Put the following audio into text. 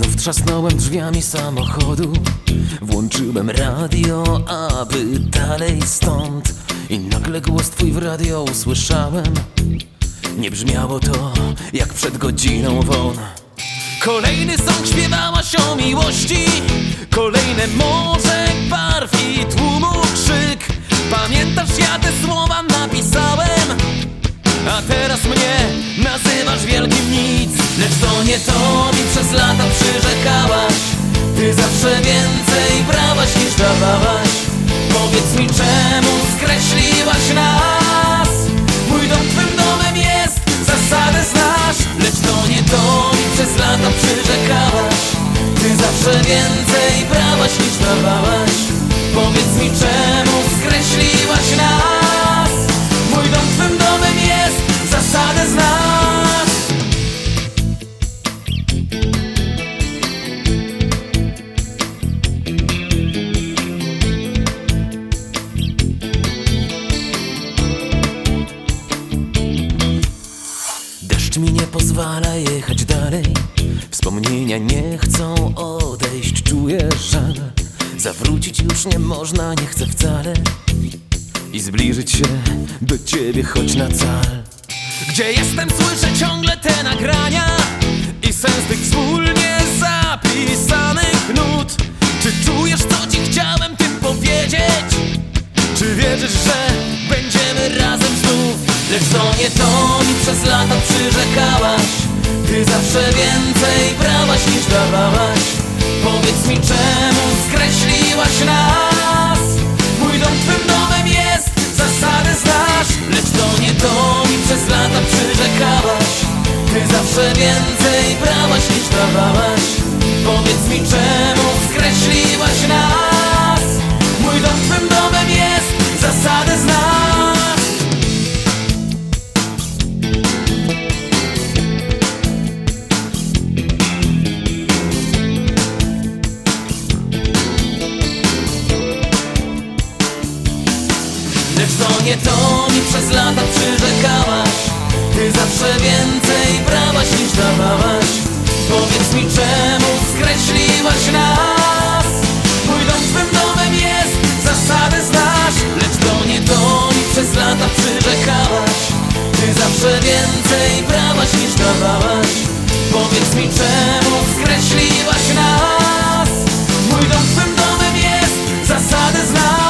Trzasnąłem drzwiami samochodu. Włączyłem radio, aby dalej stąd. I nagle głos twój w radio usłyszałem. Nie brzmiało to jak przed godziną won. Kolejny song śpiewałaś o miłości. Kolejne morze barw i tłumu krzyk. Pamiętasz ja te słowa napisałem. A teraz mnie Lecz to nie to mi przez lata przyrzekałaś. Ty zawsze więcej brałaś niż dawałaś. Powiedz mi czemu skreśliłaś nas? Mój dom twym domem jest, zasadę znasz. Lecz to nie to mi przez lata przyrzekałaś. Ty zawsze więcej pozwala jechać dalej Wspomnienia nie chcą odejść Czuję żal Zawrócić już nie można, nie chcę wcale I zbliżyć się do ciebie choć na cal Gdzie jestem słyszę ciągle te nagrania I sens tych wspólnie zapisanych nut Czy czujesz co ci chciałem tym powiedzieć? Czy wierzysz, że? Nie to mi przez lata przyrzekałaś. Ty zawsze więcej brałaś niż dawałaś. Powiedz mi czemu skreśliłaś nas? Mój dom twym domem jest, zasady znasz. Lecz to nie to mi przez lata przyrzekałaś. Ty zawsze więcej brałaś niż dawałaś. Powiedz mi czemu skreśliłaś nas Nie to mi przez lata przyrzekałaś. Ty zawsze więcej brałaś niż dawałaś. Powiedz mi czemu skreśliłaś nas? Mój dom twym domem jest, zasadę znasz. Lecz to nie to mi przez lata przyrzekałaś. Ty zawsze więcej brałaś niż dawałaś. Powiedz mi czemu skreśliłaś nas? Mój dom twym domem jest, zasadę znasz.